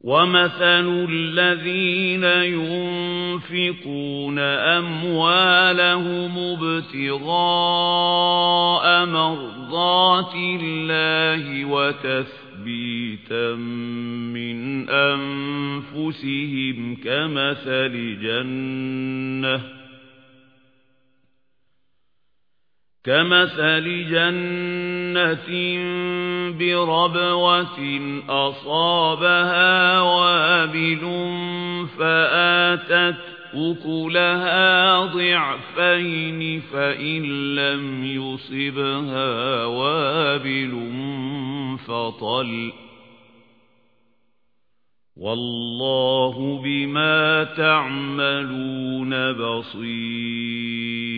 وَمَثَلُ الَّذِينَ يُنفِقُونَ أَمْوَالَهُمُ ابْتِغَاءَ مَرْضَاتِ اللَّهِ وَتَثْبِيتًا مِنْ أَنفُسِهِمْ كَمَثَلِ جَنَّةٍ كَمَثَلِ جَنَّةٍ بِرَبْوَةٍ أَصَابَهَا وَابِلٌ فَآتَتْ أُكُلَهَا ضِعْفَيْنِ فَإِن لَّمْ يُصِبْهَا وَابِلٌ فَطَلٌّ. وَاللَّهُ بِمَا تَعْمَلُونَ بَصِيرٌ.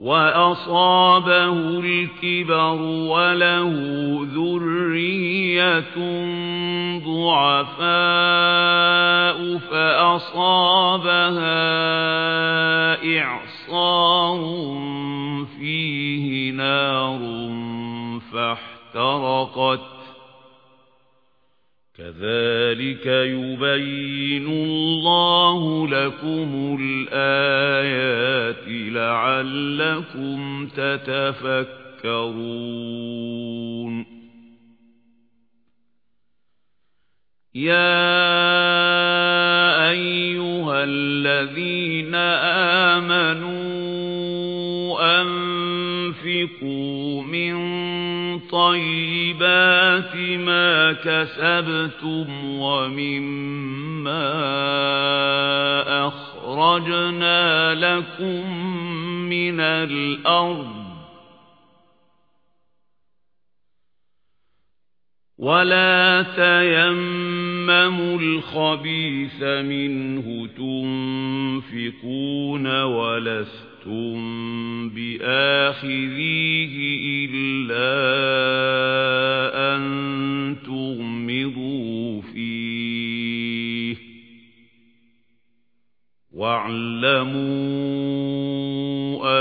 وَأَصَابَهُ الْكِبَرُ وَلَهُ ذُرِّيَّةٌ ضُعَفَاءُ فَأَصَابَهَا إِعْصَارٌ فِيهِ نَارٌ فَاحْتَرَقَتْ كَذَلِكَ يُبَيِّنُ اللَّهُ لَكُمُ الْآيَاتِ لَعَلَّكُمْ تَتَفَكَّرُونَ يَا أَيُّهَا الَّذِينَ آمَنُوا أَنفِقُوا مِن طَيِّبَاتِ مَا كَسَبْتُمْ وَمِمَّا أَخْرَجْنَا لَكُم مِّنَ الْأَرْضِ وَلَا تَيَمَّمُوا الْخَبِيثَ مِنْهُ تُنفِقُونَ وَلَسْتُمْ بِآخِذِيهِ إِلَّا أَن تُغْمِضُوا فِيهِ وَاعْلَمُوا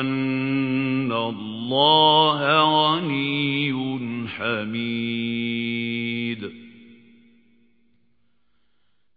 أَنَّ اللَّهَ غَنِيٌّ حَمِيدٌ